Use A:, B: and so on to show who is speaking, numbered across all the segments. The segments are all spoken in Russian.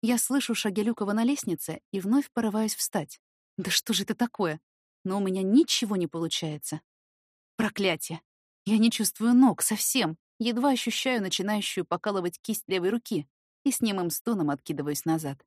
A: Я слышу шаги Люкова на лестнице и вновь порываюсь встать. Да что же это такое? Но у меня ничего не получается. Проклятие! Я не чувствую ног совсем. Едва ощущаю начинающую покалывать кисть левой руки и с немым стоном откидываюсь назад.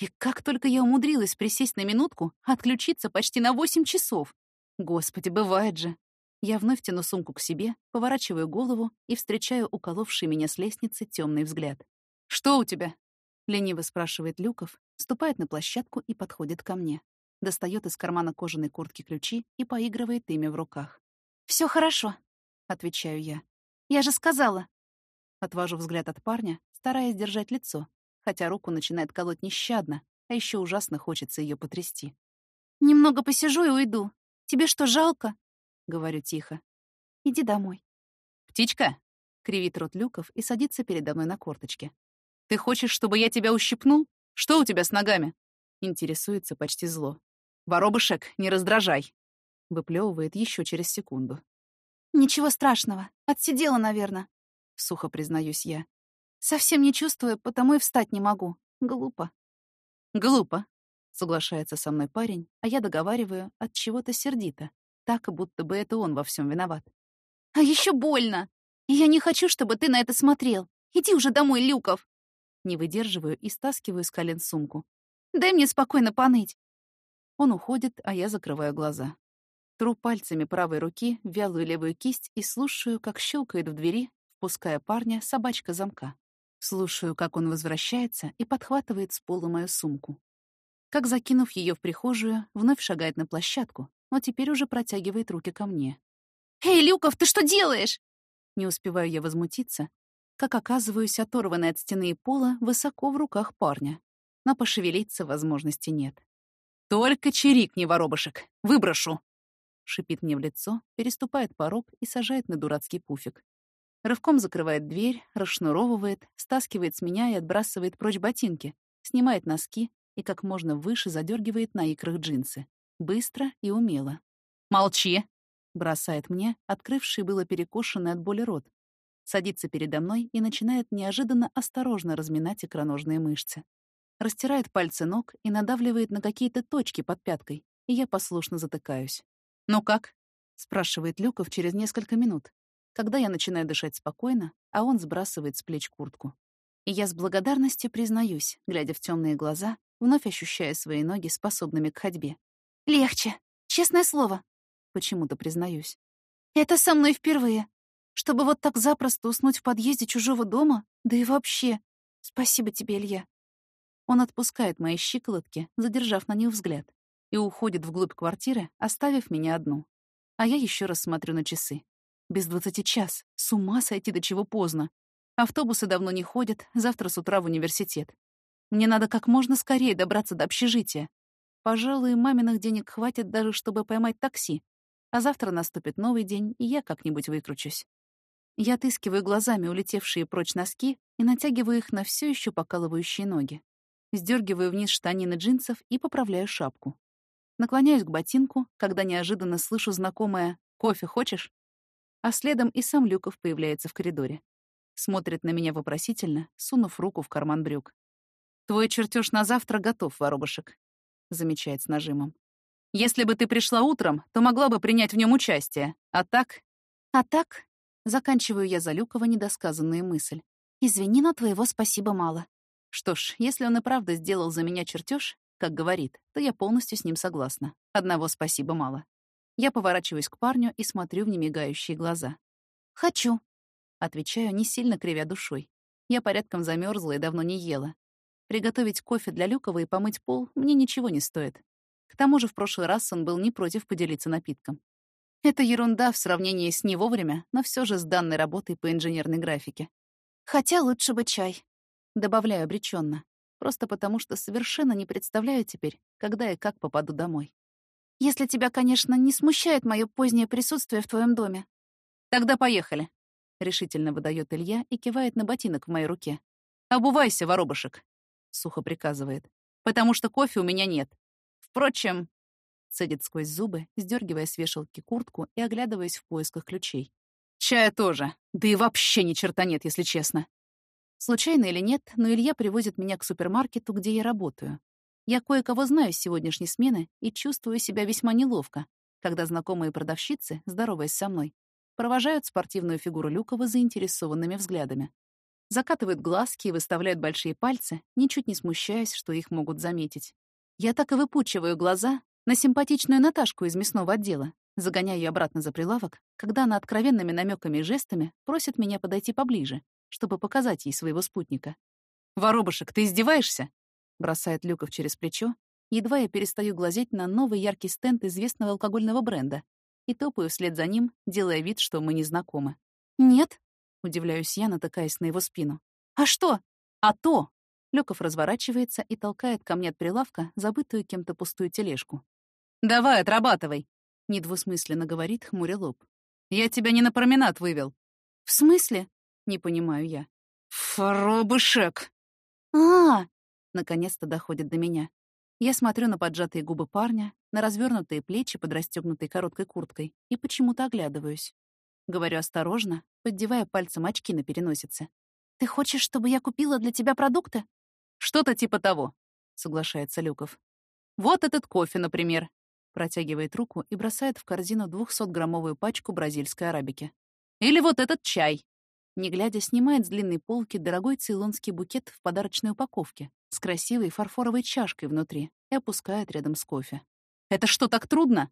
A: И как только я умудрилась присесть на минутку, отключиться почти на восемь часов. Господи, бывает же. Я вновь тяну сумку к себе, поворачиваю голову и встречаю уколовший меня с лестницы темный взгляд. «Что у тебя?» — лениво спрашивает Люков, ступает на площадку и подходит ко мне. Достает из кармана кожаной куртки ключи и поигрывает ими в руках. Все хорошо», — отвечаю я. «Я же сказала». Отвожу взгляд от парня, стараясь держать лицо, хотя руку начинает колоть нещадно, а еще ужасно хочется ее потрясти. «Немного посижу и уйду. Тебе что, жалко?» — говорю тихо. «Иди домой».
B: «Птичка!» — кривит рот Люков и садится передо мной на корточке. «Ты хочешь, чтобы я тебя ущипнул? Что у тебя с ногами?» Интересуется почти зло. «Воробышек, не раздражай!» Выплевывает еще через секунду.
A: «Ничего страшного. Отсидела, наверное», — сухо признаюсь я. Совсем не чувствую, потому и встать не могу. Глупо.
B: Глупо, соглашается со мной парень, а я договариваю от чего-то сердито, так, будто бы это он во всем виноват.
A: А еще больно. Я не хочу, чтобы ты на это смотрел. Иди уже домой, Люков.
B: Не выдерживаю и стаскиваю с колен сумку.
A: Дай мне спокойно поныть.
B: Он уходит, а я закрываю глаза. Тру пальцами правой руки вялую левую кисть и слушаю, как щелкает в двери, впуская парня собачка замка. Слушаю, как он возвращается и подхватывает с пола мою сумку. Как, закинув ее в прихожую, вновь шагает на площадку, но теперь уже протягивает руки ко мне.
A: «Эй, Люков, ты что делаешь?»
B: Не успеваю я возмутиться, как оказываюсь оторванной от стены и пола высоко в руках парня. Но пошевелиться возможности нет. «Только чирикни, воробушек! Выброшу!» Шипит мне в лицо, переступает порог и сажает на дурацкий пуфик. Рывком закрывает дверь, расшнуровывает, стаскивает с меня и отбрасывает прочь ботинки, снимает носки и как можно выше задергивает на икрах джинсы. Быстро и умело. «Молчи!» — бросает мне, открывший было перекошенный от боли рот. Садится передо мной и начинает неожиданно осторожно разминать икроножные мышцы. Растирает пальцы ног и надавливает на какие-то точки под пяткой, и я послушно затыкаюсь. «Ну как?» — спрашивает Люков через несколько минут когда я начинаю дышать спокойно, а он сбрасывает с плеч куртку. И я с благодарностью признаюсь, глядя в темные глаза, вновь ощущая свои ноги способными к ходьбе.
A: «Легче, честное слово», — почему-то признаюсь. «Это со мной впервые. Чтобы вот так запросто уснуть в подъезде чужого дома, да и вообще. Спасибо тебе, Илья».
B: Он отпускает мои щиколотки, задержав на них взгляд, и уходит вглубь квартиры, оставив меня одну. А я еще раз смотрю на часы. Без двадцати час. С ума сойти до чего поздно. Автобусы давно не ходят, завтра с утра в университет. Мне надо как можно скорее добраться до общежития. Пожалуй, маминых денег хватит даже, чтобы поймать такси. А завтра наступит новый день, и я как-нибудь выкручусь. Я отыскиваю глазами улетевшие прочь носки и натягиваю их на все еще покалывающие ноги. Сдергиваю вниз штанины джинсов и поправляю шапку. Наклоняюсь к ботинку, когда неожиданно слышу знакомое «Кофе хочешь?». А следом и сам Люков появляется в коридоре. Смотрит на меня вопросительно, сунув руку в карман брюк. «Твой чертеж на завтра готов, воробушек», — замечает с нажимом. «Если бы ты пришла утром, то могла бы принять в нем участие. А так...»
A: «А так...»
B: — заканчиваю я за Люкова недосказанную мысль.
A: «Извини, но твоего спасибо мало».
B: Что ж, если он и правда сделал за меня чертеж, как говорит, то я полностью с ним согласна. Одного спасибо мало. Я поворачиваюсь к парню и смотрю в немигающие глаза.
A: «Хочу», —
B: отвечаю, не сильно кривя душой. Я порядком замерзла и давно не ела. Приготовить кофе для Люкова и помыть пол мне ничего не стоит. К тому же в прошлый раз он был не против поделиться напитком. Это ерунда в сравнении с не вовремя, но все же с данной работой по инженерной графике.
A: Хотя лучше бы чай.
B: Добавляю обреченно, просто потому что совершенно не представляю теперь, когда и как попаду домой.
A: Если тебя, конечно, не смущает мое позднее присутствие в твоем доме.
B: Тогда поехали. Решительно выдает Илья и кивает на ботинок в моей руке. «Обувайся, воробушек», — сухо приказывает. «Потому что кофе у меня нет. Впрочем...»
A: Цедит сквозь зубы, сдергивая с вешалки куртку и оглядываясь в поисках ключей.
B: Чая тоже. Да и вообще ни черта нет, если честно.
A: Случайно или нет, но Илья привозит меня к супермаркету, где я работаю. Я кое-кого знаю с сегодняшней смены и чувствую себя весьма неловко, когда знакомые продавщицы, здороваясь со мной, провожают спортивную фигуру Люкова заинтересованными взглядами. Закатывают глазки и выставляют большие пальцы, ничуть не смущаясь, что их могут заметить. Я так и выпучиваю глаза на симпатичную Наташку из мясного отдела, загоняя ее обратно за прилавок, когда она откровенными намеками и жестами просит меня подойти поближе, чтобы показать ей своего спутника.
B: «Воробушек, ты издеваешься?»
A: Бросает Люков через плечо, едва я перестаю глазеть на новый яркий стенд известного алкогольного бренда и топаю вслед за ним, делая вид, что мы не знакомы. «Нет», — удивляюсь я, натыкаясь на его спину. «А что?» «А то!» Люков разворачивается и толкает ко мне от прилавка забытую кем-то пустую тележку.
B: «Давай, отрабатывай!»
A: — недвусмысленно говорит, хмуря лоб.
B: «Я тебя не на променад вывел».
A: «В смысле?» — не понимаю я.
B: «Форобышек!»
A: «А, Наконец-то доходит до меня. Я смотрю на поджатые губы парня, на развернутые плечи под расстегнутой короткой курткой и почему-то оглядываюсь. Говорю осторожно, поддевая пальцем очки на переносице. «Ты хочешь, чтобы я купила для тебя продукты?»
B: «Что-то типа того», — соглашается Люков. «Вот этот кофе, например», — протягивает руку и бросает в корзину 200-граммовую пачку бразильской арабики. «Или вот этот чай».
A: Не глядя, снимает с длинной полки дорогой цейлонский букет в подарочной упаковке, с красивой фарфоровой чашкой внутри и опускает рядом с кофе.
B: «Это что, так трудно?»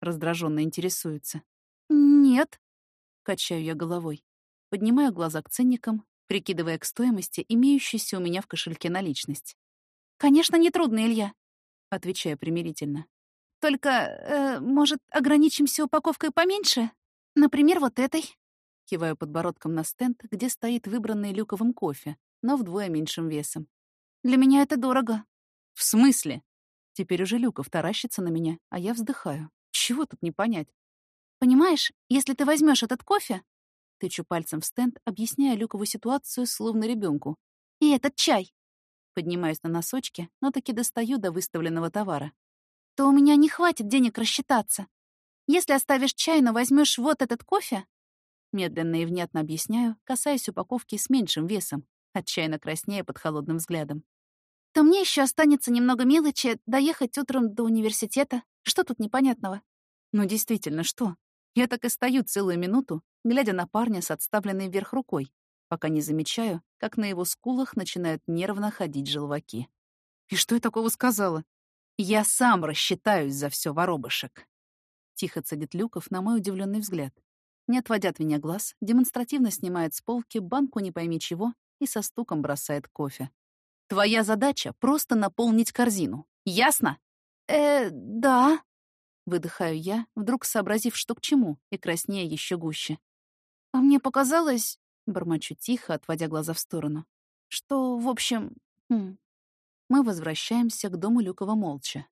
A: Раздраженно интересуется. «Нет», — качаю я головой. Поднимаю глаза к ценникам, прикидывая к стоимости имеющейся у меня в кошельке наличность. «Конечно, не трудно, Илья», — отвечаю примирительно. «Только, э, может, ограничимся упаковкой поменьше? Например, вот этой?» Киваю подбородком на стенд, где стоит выбранный люковым кофе, но вдвое меньшим весом. Для меня это дорого».
B: «В смысле?»
A: Теперь уже Люков таращится на меня, а я вздыхаю. Чего тут не понять? «Понимаешь, если ты возьмешь этот кофе...» Тычу пальцем в стенд, объясняя Люкову ситуацию, словно ребенку. «И этот чай...» Поднимаюсь на носочки, но таки достаю до выставленного товара. «То у меня не хватит денег рассчитаться. Если оставишь чай, но возьмешь вот этот кофе...» Медленно и внятно объясняю, касаясь упаковки с меньшим весом, отчаянно краснея под холодным взглядом то мне еще останется немного мелочи доехать утром до университета. Что тут непонятного? Ну, действительно, что? Я так и стою целую минуту, глядя на парня с отставленной вверх рукой, пока не замечаю, как на его скулах начинают нервно ходить желваки. И что я такого сказала? Я сам рассчитаюсь за все воробышек. Тихо цедит Люков на мой удивленный взгляд. Не отводя от меня глаз, демонстративно снимает с полки банку не пойми чего и со стуком бросает кофе. Твоя задача — просто наполнить корзину. Ясно? Э, да. Выдыхаю я, вдруг сообразив, что к чему, и краснея еще гуще. А мне показалось, бормочу тихо, отводя глаза в сторону, что, в общем... Хм. Мы возвращаемся к дому Люкова молча.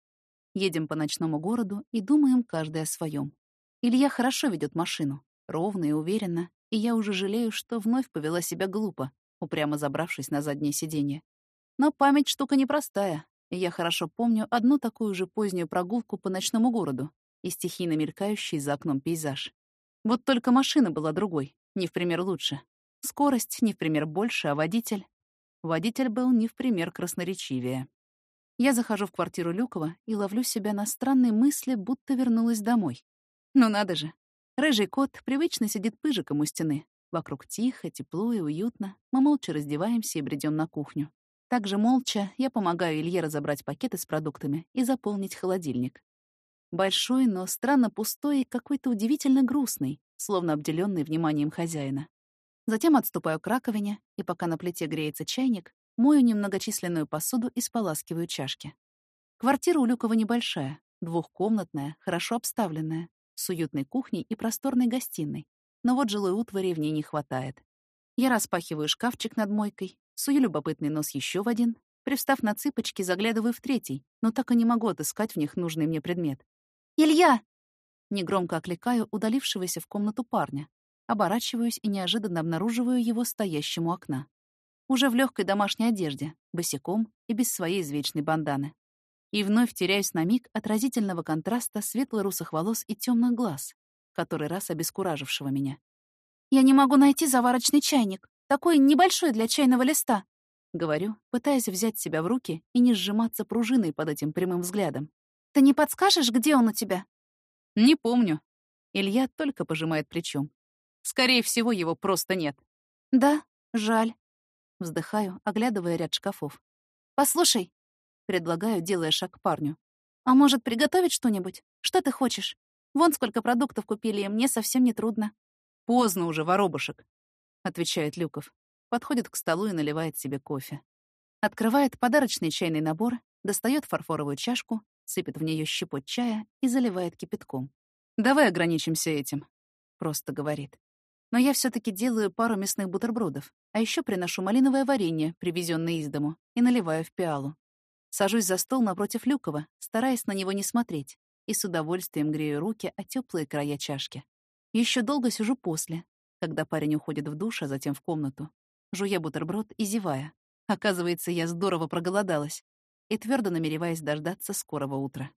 A: Едем по ночному городу и думаем каждый о своем. Илья хорошо ведет машину, ровно и уверенно, и я уже жалею, что вновь повела себя глупо, упрямо забравшись на заднее сиденье. Но память штука непростая, и я хорошо помню одну такую же позднюю прогулку по ночному городу и стихийно мелькающий за окном пейзаж. Вот только машина была другой, не в пример лучше. Скорость не в пример больше, а водитель... Водитель был не в пример красноречивее. Я захожу в квартиру Люкова и ловлю себя на странной мысли, будто вернулась домой. Ну надо же. Рыжий кот привычно сидит пыжиком у стены. Вокруг тихо, тепло и уютно. Мы молча раздеваемся и бредем на кухню. Также молча я помогаю Илье разобрать пакеты с продуктами и заполнить холодильник. Большой, но странно пустой и какой-то удивительно грустный, словно обделенный вниманием хозяина. Затем отступаю к раковине, и пока на плите греется чайник, мою немногочисленную посуду и споласкиваю чашки. Квартира у Люкова небольшая, двухкомнатная, хорошо обставленная, с уютной кухней и просторной гостиной, но вот жилой утвари в ней не хватает. Я распахиваю шкафчик над мойкой, Сую любопытный нос еще в один. Привстав на цыпочки, заглядываю в третий, но так и не могу отыскать в них нужный мне предмет. «Илья!» Негромко окликаю удалившегося в комнату парня. Оборачиваюсь и неожиданно обнаруживаю его стоящим у окна. Уже в легкой домашней одежде, босиком и без своей извечной банданы. И вновь теряюсь на миг отразительного контраста светло-русых волос и темных глаз, который раз обескуражившего меня. «Я не могу найти заварочный чайник, такой небольшой для чайного листа», — говорю, пытаясь взять себя в руки и не сжиматься пружиной под этим прямым взглядом. «Ты не подскажешь, где он у тебя?»
B: «Не помню». Илья только пожимает плечом. «Скорее всего, его просто нет».
A: «Да, жаль». Вздыхаю, оглядывая ряд шкафов. «Послушай», — предлагаю, делая шаг к парню. «А может, приготовить что-нибудь? Что ты хочешь? Вон сколько продуктов купили, и мне совсем не трудно».
B: «Поздно уже, воробушек», — отвечает Люков. Подходит к столу и наливает себе кофе. Открывает подарочный чайный набор, достает фарфоровую чашку, сыпет в нее щепоть чая и заливает кипятком. «Давай ограничимся этим», — просто говорит. Но я все таки делаю пару мясных бутербродов, а еще приношу малиновое варенье, привезенное из дому, и наливаю в пиалу. Сажусь за стол напротив Люкова, стараясь на него не смотреть, и с удовольствием грею руки о теплые края чашки. Еще долго сижу после, когда парень уходит в душ, а затем в комнату, жуя бутерброд и зевая. Оказывается, я здорово проголодалась и твердо намереваясь дождаться скорого утра.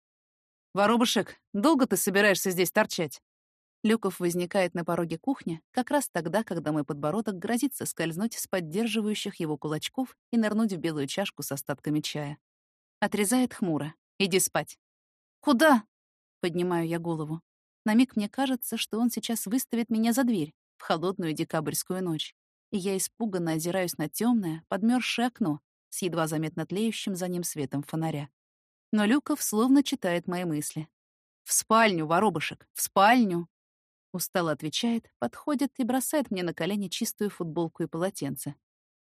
B: «Воробушек, долго ты собираешься здесь торчать?» Люков возникает на пороге кухни как раз тогда, когда мой подбородок грозится скользнуть с поддерживающих его кулачков и нырнуть в белую чашку с остатками чая. Отрезает хмуро. «Иди спать».
A: «Куда?»
B: — поднимаю я голову. На миг мне кажется, что он сейчас выставит меня за дверь в холодную декабрьскую ночь, и я испуганно озираюсь на темное, подмерзшее окно, с едва заметно тлеющим за ним светом фонаря. Но Люков словно читает мои мысли. «В спальню, воробушек, в спальню!» Устало отвечает, подходит и бросает мне на колени чистую футболку и полотенце.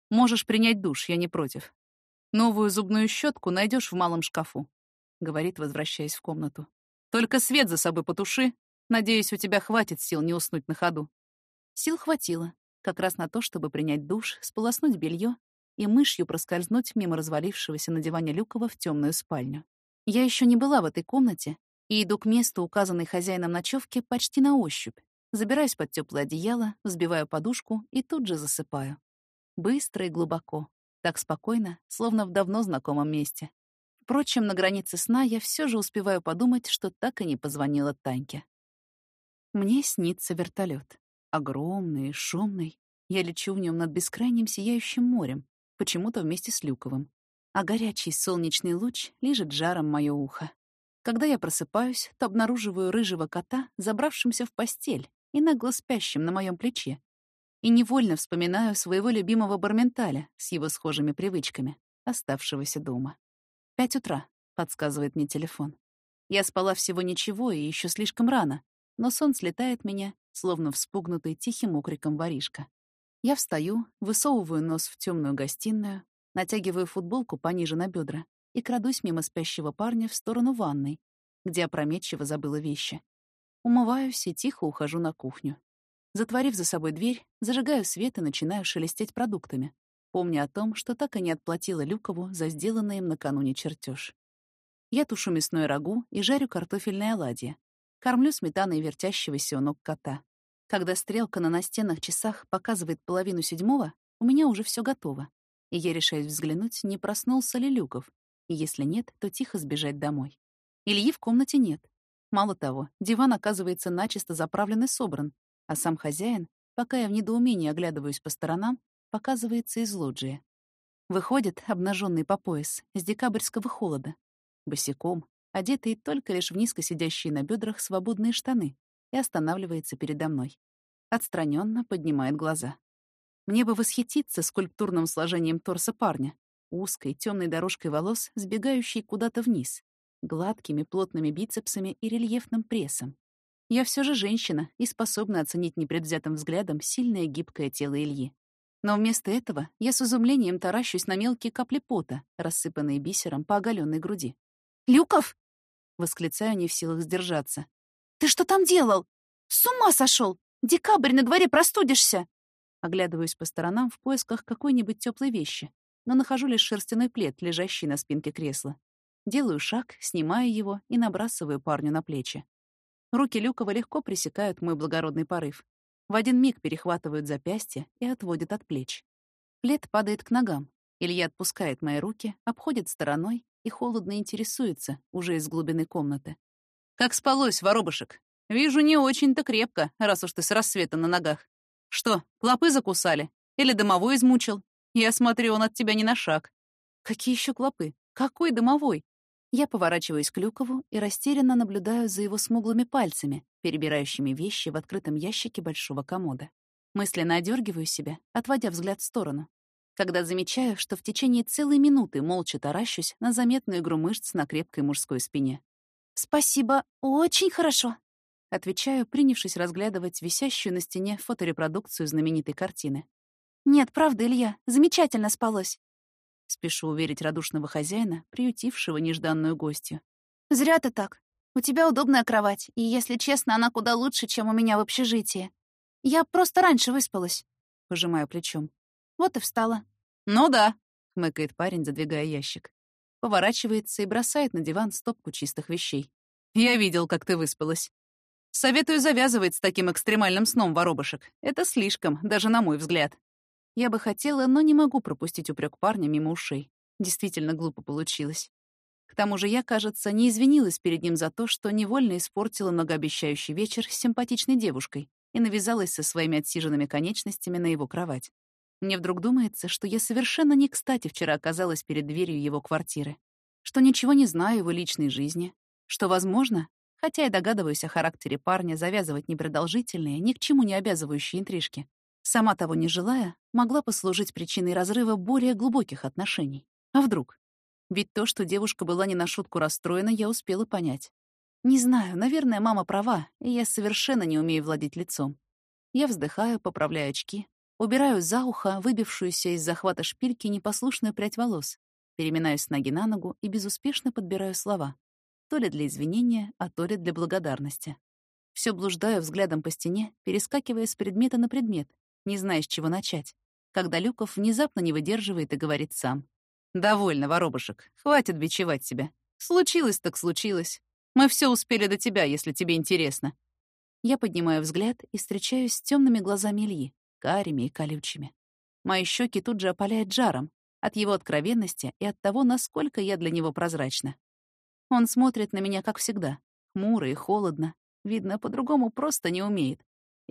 B: «Можешь принять душ, я не против. Новую зубную щетку найдешь в малом шкафу», — говорит, возвращаясь в комнату. «Только свет за собой потуши. Надеюсь, у тебя хватит сил не уснуть на ходу». Сил хватило, как раз на то, чтобы принять душ, сполоснуть белье и мышью проскользнуть мимо развалившегося на диване Люкова в темную спальню. Я еще не была в этой комнате и иду к месту, указанной хозяином ночевки, почти на ощупь. Забираюсь под теплое одеяло, взбиваю подушку и тут же засыпаю. Быстро и глубоко, так спокойно, словно в давно знакомом месте. Впрочем, на границе сна я все же успеваю подумать, что так и не позвонила Таньке. Мне снится вертолет, Огромный, шумный. Я лечу в нем над бескрайним сияющим морем, почему-то вместе с Люковым. А горячий солнечный луч лижет жаром мое ухо. Когда я просыпаюсь, то обнаруживаю рыжего кота, забравшимся в постель и нагло спящим на моем плече. И невольно вспоминаю своего любимого Барменталя с его схожими привычками, оставшегося дома. «Пять утра», — подсказывает мне телефон. Я спала всего ничего и еще слишком рано, но сон слетает меня, словно вспугнутый тихим окриком воришка. Я встаю, высовываю нос в темную гостиную, натягиваю футболку пониже на бедра и крадусь мимо спящего парня в сторону ванной, где опрометчиво забыла вещи. Умываюсь и тихо ухожу на кухню. Затворив за собой дверь, зажигаю свет и начинаю шелестеть продуктами, помня о том, что так и не отплатила Люкову за сделанный им накануне чертеж. Я тушу мясное рагу и жарю картофельные оладьи. Кормлю сметаной вертящегося у ног кота. Когда стрелка на настенных часах показывает половину седьмого, у меня уже все готово, и я решаюсь взглянуть, не проснулся ли Люков, и если нет, то тихо сбежать домой. Ильи в комнате нет. Мало того, диван оказывается начисто заправлен и собран, а сам хозяин, пока я в недоумении оглядываюсь по сторонам, показывается из лоджии. Выходит, обнаженный по пояс, с декабрьского холода, босиком, одетый только лишь в низко сидящие на бедрах свободные штаны, и останавливается передо мной. Отстраненно поднимает глаза. Мне бы восхититься скульптурным сложением торса парня, узкой темной дорожкой волос, сбегающей куда-то вниз, гладкими плотными бицепсами и рельефным прессом. Я все же женщина и способна оценить непредвзятым взглядом сильное гибкое тело Ильи. Но вместо этого я с изумлением таращусь на мелкие капли пота, рассыпанные бисером по оголенной груди. «Люков!» — восклицаю, не в силах сдержаться. «Ты что там делал? С ума сошел! Декабрь на дворе простудишься!» Оглядываюсь по сторонам в поисках какой-нибудь теплой вещи, но нахожу лишь шерстяной плед, лежащий на спинке кресла. Делаю шаг, снимаю его и набрасываю парню на плечи. Руки Люкова легко пресекают мой благородный порыв. В один миг перехватывают запястье и отводят от плеч. Плед падает к ногам. Илья отпускает мои руки, обходит стороной
A: и холодно интересуется, уже из глубины комнаты.
B: «Как спалось, воробушек? Вижу, не очень-то крепко, раз уж ты с рассвета на ногах. Что, клопы закусали? Или домовой измучил? Я смотрю, он от тебя не на шаг».
A: «Какие еще клопы? Какой домовой?» Я поворачиваюсь к Люкову и растерянно наблюдаю за его смуглыми пальцами, перебирающими вещи в открытом ящике большого комода. Мысленно одергиваю себя, отводя взгляд в сторону когда замечаю, что в течение целой минуты молча таращусь на заметную игру мышц на крепкой мужской спине. «Спасибо, очень хорошо», — отвечаю, принявшись разглядывать висящую на стене фоторепродукцию знаменитой картины. «Нет, правда, Илья, замечательно спалось», — спешу уверить радушного хозяина, приютившего нежданную гостью. «Зря ты так. У тебя удобная кровать, и, если честно, она куда лучше, чем у меня в общежитии. Я просто раньше выспалась», — пожимаю плечом. Вот и встала.
B: «Ну да», — хмыкает парень, задвигая ящик. Поворачивается и бросает на диван стопку чистых вещей. «Я видел, как ты выспалась. Советую завязывать с таким экстремальным сном, воробушек. Это слишком, даже на мой взгляд». Я бы хотела, но не могу пропустить упрек парня мимо ушей. Действительно глупо получилось. К тому же я, кажется, не извинилась перед ним за то, что невольно испортила многообещающий вечер с симпатичной девушкой и навязалась со своими отсиженными конечностями на его кровать. Мне вдруг думается, что я совершенно не кстати вчера оказалась перед дверью его квартиры, что ничего не знаю его личной жизни, что, возможно, хотя и догадываюсь о характере парня завязывать непродолжительные, ни к чему не обязывающие интрижки, сама того не желая, могла послужить причиной разрыва более глубоких отношений. А вдруг? Ведь то, что девушка была не на шутку расстроена, я успела понять. Не знаю, наверное, мама права, и я совершенно не умею владеть лицом. Я вздыхаю, поправляю очки, Убираю за ухо выбившуюся из захвата шпильки непослушную прядь волос, переминаюсь с ноги на ногу и безуспешно подбираю слова. То ли для извинения, а то ли для благодарности. Все блуждаю взглядом по стене, перескакивая с предмета на предмет, не зная, с чего начать, когда Люков внезапно не выдерживает и говорит сам. «Довольно, воробушек, хватит бичевать себя. Случилось так случилось. Мы все успели до тебя, если тебе интересно». Я поднимаю взгляд и встречаюсь с темными глазами Ильи, карими и колючими. Мои щеки тут же опаляет жаром от его откровенности и от того, насколько я для него прозрачна. Он смотрит на меня, как всегда, хмуро и холодно. Видно, по-другому просто не умеет.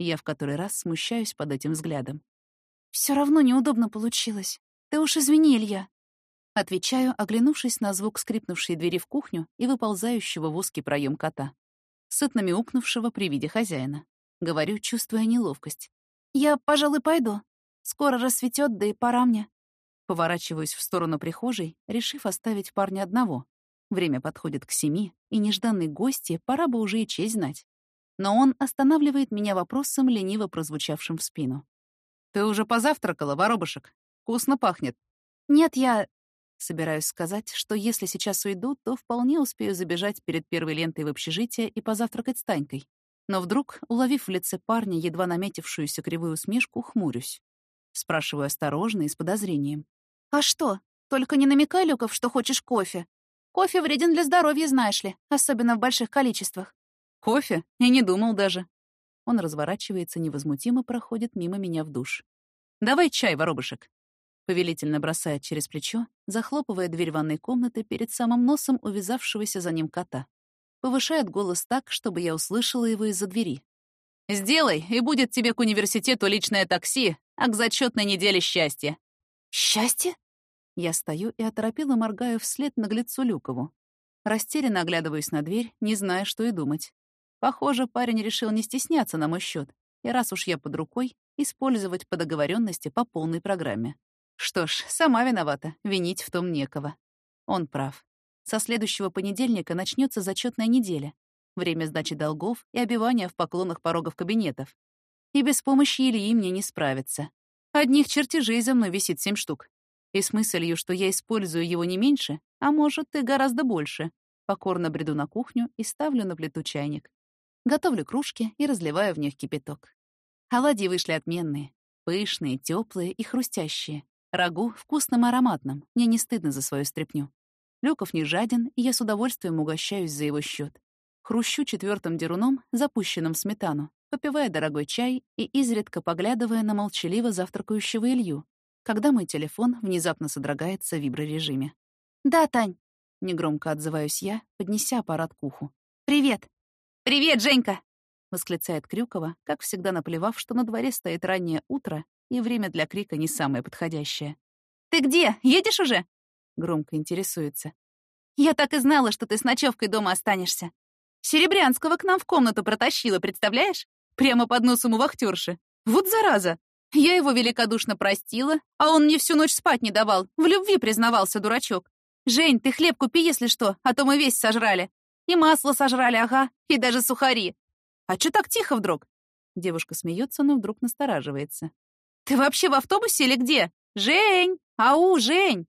B: Я в который раз смущаюсь под этим взглядом. Все равно неудобно получилось. Ты уж извини, Илья. Отвечаю, оглянувшись на звук скрипнувшей двери в кухню и выползающего в узкий проем кота, сытно мяукнувшего при виде хозяина. Говорю, чувствуя неловкость. «Я, пожалуй, пойду. Скоро рассветет, да и пора мне». Поворачиваюсь в сторону прихожей, решив оставить парня одного. Время подходит к семи, и нежданной гости пора бы уже и честь знать. Но он останавливает меня вопросом, лениво прозвучавшим в спину. «Ты уже позавтракала, воробушек? Вкусно пахнет». «Нет, я...» Собираюсь сказать, что если сейчас уйду, то вполне успею забежать перед первой лентой в общежитие и позавтракать с Танькой. Но вдруг, уловив в лице парня едва наметившуюся кривую усмешку, хмурюсь. Спрашиваю осторожно и с подозрением. «А что? Только не намекай, Люков, что хочешь кофе. Кофе вреден для здоровья, знаешь ли, особенно в больших количествах». «Кофе? И не думал даже». Он разворачивается, невозмутимо проходит мимо меня в душ. «Давай чай, воробушек». Повелительно бросает через плечо, захлопывая дверь ванной комнаты перед самым носом увязавшегося за ним кота повышает голос так, чтобы я услышала его из-за двери. «Сделай, и будет тебе к университету личное такси, а к зачетной неделе счастья». «Счастье?» Я стою и оторопела моргаю вслед наглецу Люкову. Растерянно оглядываюсь на дверь, не зная, что и думать. Похоже, парень решил не стесняться на мой счет, и раз уж я под рукой, использовать по договоренности по полной программе. Что ж, сама виновата, винить в том некого. Он прав. Со следующего понедельника начнется зачетная неделя. Время сдачи долгов и обивания в поклонах порогов кабинетов. И без помощи Ильи мне не справиться. Одних чертежей за мной висит семь штук. И с мыслью, что я использую его не меньше, а может, и гораздо больше, покорно бреду на кухню и ставлю на плиту чайник. Готовлю кружки и разливаю в них кипяток. Оладьи вышли отменные. Пышные, теплые и хрустящие. Рагу вкусным и ароматным. Мне не стыдно за свою стряпню. Люков не жаден, и я с удовольствием угощаюсь за его счет. Хрущу четвертым деруном, запущенным в сметану, попивая дорогой чай и изредка поглядывая на молчаливо завтракающего Илью, когда мой телефон внезапно содрогается в виброрежиме. «Да, Тань».
A: — негромко отзываюсь я, поднеся аппарат к уху. «Привет!» «Привет, Женька!» — восклицает Крюкова, как всегда наплевав, что на дворе стоит раннее утро, и время для крика не самое подходящее. «Ты где? Едешь уже?» — громко интересуется. «Я так и знала, что ты с ночевкой дома останешься. Серебрянского к нам в комнату протащила, представляешь? Прямо под носом у вахтерши. Вот зараза! Я его великодушно простила, а он мне всю ночь спать не давал, в любви признавался дурачок. «Жень, ты хлеб купи, если что, а то мы весь сожрали. И масло сожрали, ага, и даже сухари. А чё так тихо вдруг?» Девушка смеется, но вдруг настораживается. «Ты вообще в автобусе или где? Жень! Ау, Жень!»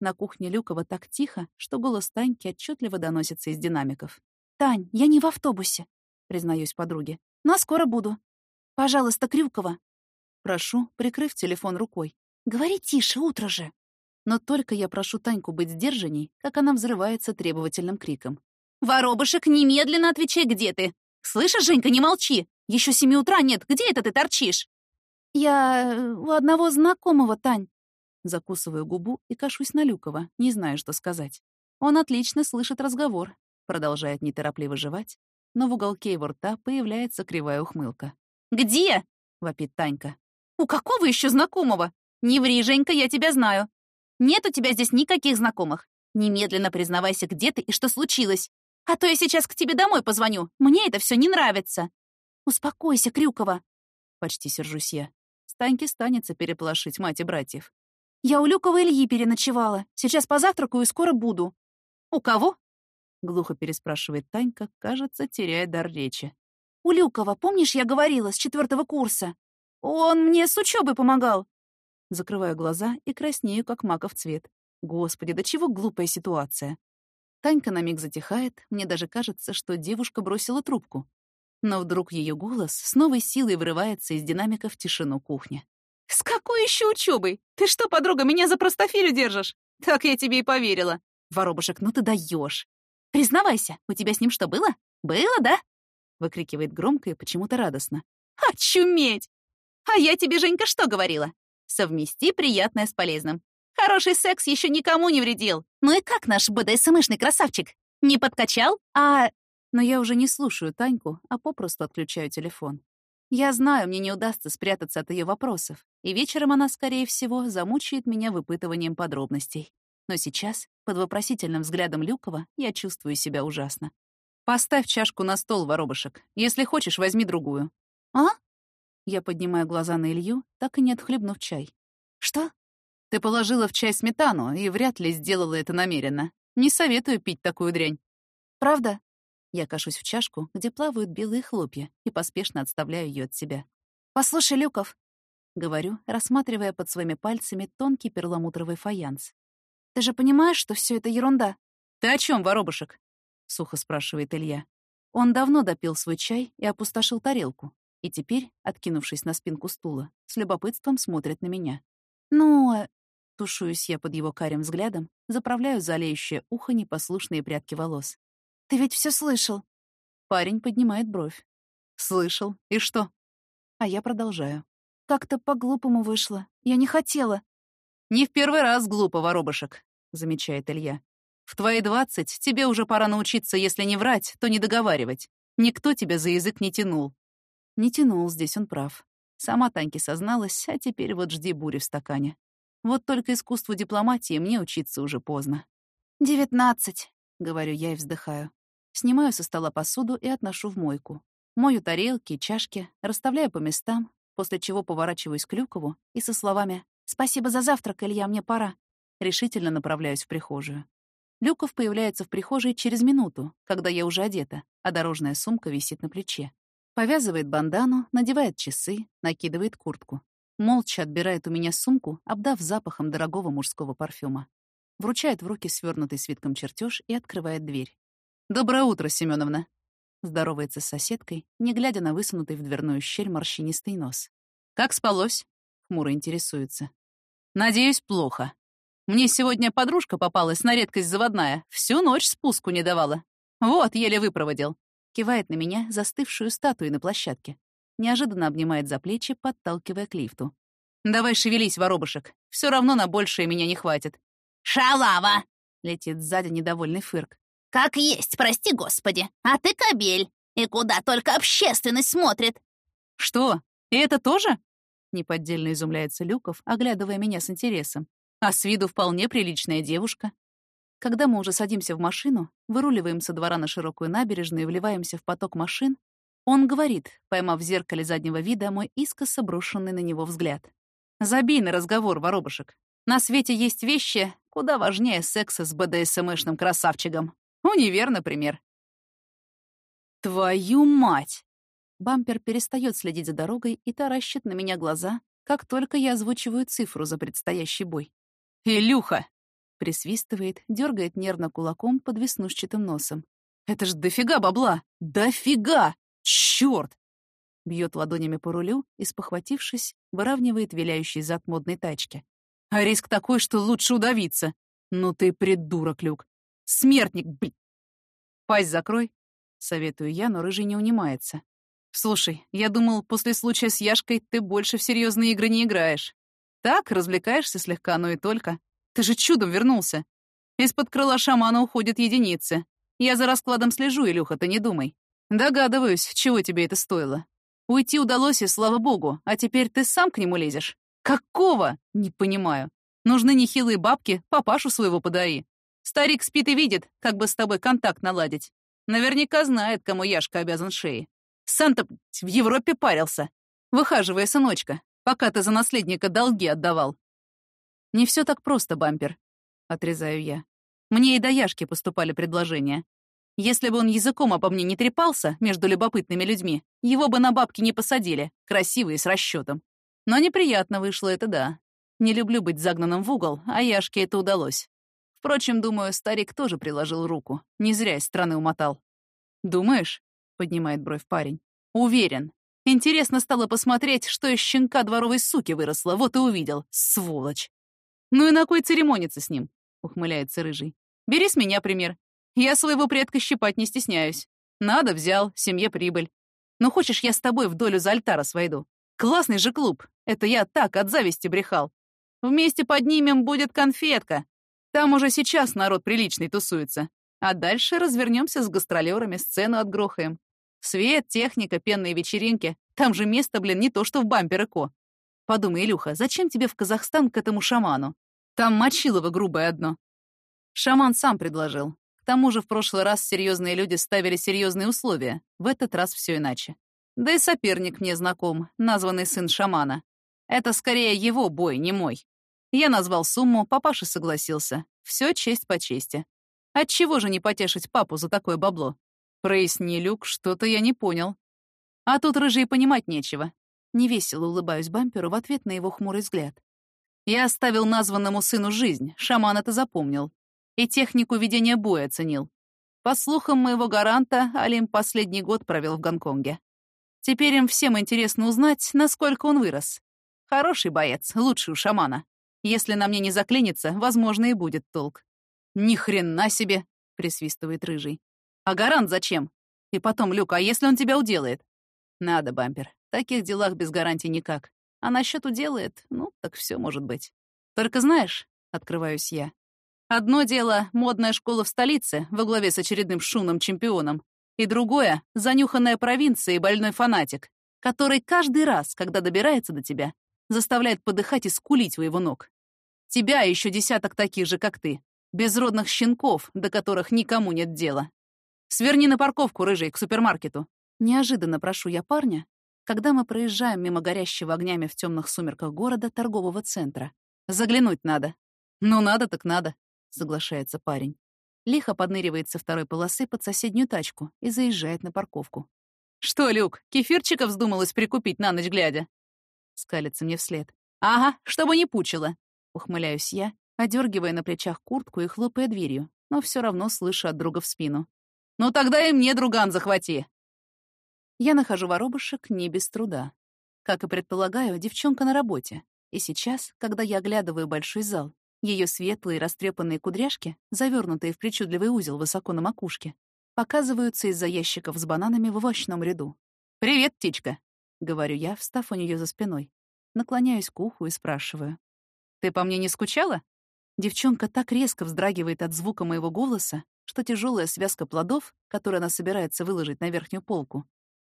A: На кухне Люкова так тихо, что голос Таньки отчетливо доносится из динамиков. «Тань, я не в автобусе», — признаюсь подруге. «Но скоро буду. Пожалуйста, Крюкова». Прошу, прикрыв телефон рукой. «Говори тише, утро же». Но только я прошу Таньку быть сдержанней, как она взрывается требовательным криком. «Воробушек, немедленно отвечай, где ты! Слышишь, Женька, не молчи! Еще семи утра нет, где это ты торчишь?» «Я э, у одного знакомого, Тань». Закусываю губу и кашусь на Люкова, не знаю, что сказать. Он отлично слышит разговор, продолжает неторопливо жевать, но в уголке его рта появляется кривая ухмылка. «Где?» — вопит Танька. «У какого еще знакомого? Не ври, Женька, я тебя знаю. Нет у тебя здесь никаких знакомых. Немедленно признавайся, где ты и что случилось. А то я сейчас к тебе домой позвоню. Мне это все не нравится». «Успокойся, Крюкова», — почти сержусь я. Станьке станется переполошить мать и братьев. «Я у Люкова Ильи переночевала. Сейчас позавтракаю и скоро буду». «У кого?» — глухо переспрашивает Танька, кажется, теряя дар речи. «У Люкова, помнишь, я говорила, с четвертого курса? Он мне с учебой помогал». Закрываю глаза и краснею, как маков цвет. Господи, да чего глупая ситуация. Танька на миг затихает, мне даже кажется, что девушка бросила трубку. Но вдруг ее голос с новой силой вырывается из динамика в тишину кухни. «С какой еще учебой? Ты что, подруга, меня за простофилю держишь? Так я тебе и поверила. Воробушек, ну ты даешь. Признавайся, у тебя с ним что, было? Было, да?» Выкрикивает громко и почему-то радостно. «Очуметь! А я тебе, Женька, что говорила? Совмести приятное с полезным. Хороший секс еще никому не вредил. Ну и как наш БДСМшный красавчик? Не подкачал? А но я уже не слушаю Таньку, а попросту отключаю телефон. Я знаю, мне не удастся спрятаться от ее вопросов, и вечером она, скорее всего, замучает меня выпытыванием подробностей. Но сейчас, под вопросительным взглядом Люкова, я чувствую себя ужасно. «Поставь чашку на стол, воробушек. Если хочешь, возьми другую». «А?» Я поднимаю глаза на Илью, так и не отхлебнув чай. «Что?» «Ты положила в чай сметану и вряд ли сделала это намеренно. Не советую пить такую дрянь». «Правда?» Я кашусь в чашку, где плавают белые хлопья, и поспешно отставляю ее от себя. «Послушай, Люков!» — говорю, рассматривая под своими пальцами тонкий перламутровый фаянс. «Ты же понимаешь, что все это ерунда?» «Ты о чем, воробушек?» — сухо спрашивает Илья. Он давно допил свой чай и опустошил тарелку, и теперь, откинувшись на спинку стула, с любопытством смотрит на меня. «Ну...» Тушуюсь я под его карим взглядом, заправляю залеющее ухо непослушные прядки волос. Ты ведь все слышал?» Парень поднимает бровь. «Слышал. И что?» А я продолжаю. «Как-то по-глупому вышло. Я не хотела». «Не в первый раз глупо, воробушек», — замечает Илья. «В твои двадцать тебе уже пора научиться, если не врать, то не договаривать. Никто тебя за язык не тянул». Не тянул, здесь он прав. Сама Таньке созналась, а теперь вот жди бури в стакане. Вот только искусству дипломатии мне учиться уже поздно. «Девятнадцать», — говорю я и вздыхаю. Снимаю со стола посуду и отношу в мойку. Мою тарелки, чашки, расставляю по местам, после чего поворачиваюсь к Люкову и со словами «Спасибо за завтрак, Илья, мне пора», решительно направляюсь в прихожую. Люков появляется в прихожей через минуту, когда я уже одета, а дорожная сумка висит на плече. Повязывает бандану, надевает часы, накидывает куртку. Молча отбирает у меня сумку, обдав запахом дорогого мужского парфюма. Вручает в руки свернутый свитком чертеж и открывает дверь. «Доброе утро, Семеновна!» Здоровается с соседкой, не глядя на высунутый в дверную щель морщинистый нос. «Как спалось?» — хмуро интересуется. «Надеюсь, плохо. Мне сегодня подружка попалась на редкость заводная. Всю ночь спуску не давала. Вот, еле выпроводил». Кивает на меня застывшую статую на площадке. Неожиданно обнимает за плечи, подталкивая к лифту. «Давай шевелись, воробушек. Все равно на большее меня не хватит». «Шалава!» — летит сзади недовольный фырк.
B: «Как есть, прости господи! А ты кобель! И куда только общественность смотрит!»
A: «Что? И это тоже?» — неподдельно изумляется Люков, оглядывая меня с интересом. «А с виду вполне приличная девушка». Когда мы уже садимся в машину, выруливаем со двора на широкую набережную и вливаемся в поток машин, он говорит, поймав в зеркале заднего вида мой искоса брошенный на него взгляд. «Забей на разговор, воробушек. На свете есть вещи, куда важнее секса с БДСМшным красавчиком. Универ, например». «Твою мать!» Бампер перестает следить за дорогой и таращит на меня глаза, как только я озвучиваю цифру за предстоящий бой. «Илюха!» — присвистывает, дергает нервно кулаком под веснушчатым носом. «Это ж дофига бабла! Дофига!» Черт! Бьет ладонями по рулю и, спохватившись, выравнивает виляющий зад модной тачки. А риск такой, что лучше удавиться. Ну ты придурок, Люк. Смертник, блин. Пасть закрой, советую я, но рыжий не унимается. Слушай, я думал, после случая с Яшкой ты больше в серьезные игры не играешь. Так, развлекаешься слегка, но и только. Ты же чудом вернулся. Из-под крыла шамана уходят единицы. Я за раскладом слежу, Илюха, ты не думай. «Догадываюсь, чего тебе это стоило. Уйти удалось, и слава богу, а теперь ты сам к нему лезешь. Какого? Не понимаю. Нужны нехилые бабки, папашу своего подаи. Старик спит и видит, как бы с тобой контакт наладить. Наверняка знает, кому Яшка обязан шеей. Сам-то в Европе парился, выхаживая сыночка, пока ты за наследника долги отдавал. Не все так просто, бампер, — отрезаю я. Мне и до Яшки поступали предложения. Если бы он языком обо мне не трепался между любопытными людьми, его бы на бабки не посадили, красивый с расчетом. Но неприятно вышло это, да. Не люблю быть загнанным в угол, а Яшке это удалось. Впрочем, думаю, старик тоже приложил руку. Не зря из страны умотал. «Думаешь?» — поднимает бровь парень. «Уверен. Интересно стало посмотреть, что из щенка дворовой суки выросло, вот и увидел. Сволочь!» «Ну и на кой церемониться с ним?» — ухмыляется Рыжий. «Бери с меня пример. Я своего предка щипать не стесняюсь. Надо, взял, семье прибыль. Ну, хочешь, я с тобой в долю за Альтарос войду? Классный же клуб. Это я так от зависти брехал. Вместе поднимем, будет конфетка. Там уже сейчас народ приличный тусуется. А дальше развернемся с гастролерами, сцену отгрохаем. Свет, техника, пенные вечеринки. Там же место, блин, не то что в бампер и ко. Подумай, Илюха, зачем тебе в Казахстан к этому шаману? Там мочилово грубое одно. Шаман сам предложил тому же в прошлый раз серьезные люди ставили серьезные условия, в этот раз все иначе. Да и соперник мне знаком, названный сын шамана. Это скорее его бой, не мой. Я назвал сумму, папаша согласился. Все честь по чести. Отчего же не потешить папу за такое бабло? Проясни, Люк, что-то я не понял. А тут рыжий понимать нечего. Невесело улыбаюсь бамперу в ответ на его хмурый взгляд. Я оставил названному сыну жизнь, шаман это запомнил и технику ведения боя оценил. По слухам моего гаранта, Алим последний год провел в Гонконге. Теперь им всем интересно узнать, насколько он вырос. Хороший боец, лучший у шамана. Если на мне не заклинится, возможно, и будет толк. «Ни хрена себе!» — присвистывает рыжий. «А гарант зачем? И потом, Люк, а если он тебя уделает?» «Надо, бампер. В таких делах без гарантии никак. А насчет уделает, ну, так все может быть. Только знаешь, — открываюсь я, Одно дело — модная школа в столице во главе с очередным шумным чемпионом, и другое — занюханная провинция и больной фанатик, который каждый раз, когда добирается до тебя, заставляет подыхать и скулить у его ног. Тебя и еще десяток таких же, как ты, безродных щенков, до которых никому нет дела. Сверни на парковку, рыжий, к супермаркету. Неожиданно прошу я парня, когда мы проезжаем мимо горящего огнями в темных сумерках города торгового центра. Заглянуть надо. Ну, надо так надо. — соглашается парень. Лихо подныривает со второй полосы под соседнюю тачку и заезжает на парковку. «Что, Люк, кефирчика вздумалось прикупить на ночь глядя?» Скалится мне вслед. «Ага, чтобы не пучило!» Ухмыляюсь я, одергивая на плечах куртку и хлопая дверью, но все равно слышу от друга в спину. «Ну тогда и мне, друган, захвати!» Я нахожу воробушек не без труда. Как и предполагаю, девчонка на работе. И сейчас, когда я оглядываю большой зал, ее светлые растрепанные кудряшки, завернутые в причудливый узел высоко на макушке, показываются из-за ящиков с бананами в овощном ряду. «Привет, птичка!» — говорю я, встав у нее за спиной. Наклоняюсь к уху и спрашиваю. «Ты по мне не скучала?» Девчонка так резко вздрагивает от звука моего голоса, что тяжелая связка плодов, которую она собирается выложить на верхнюю полку,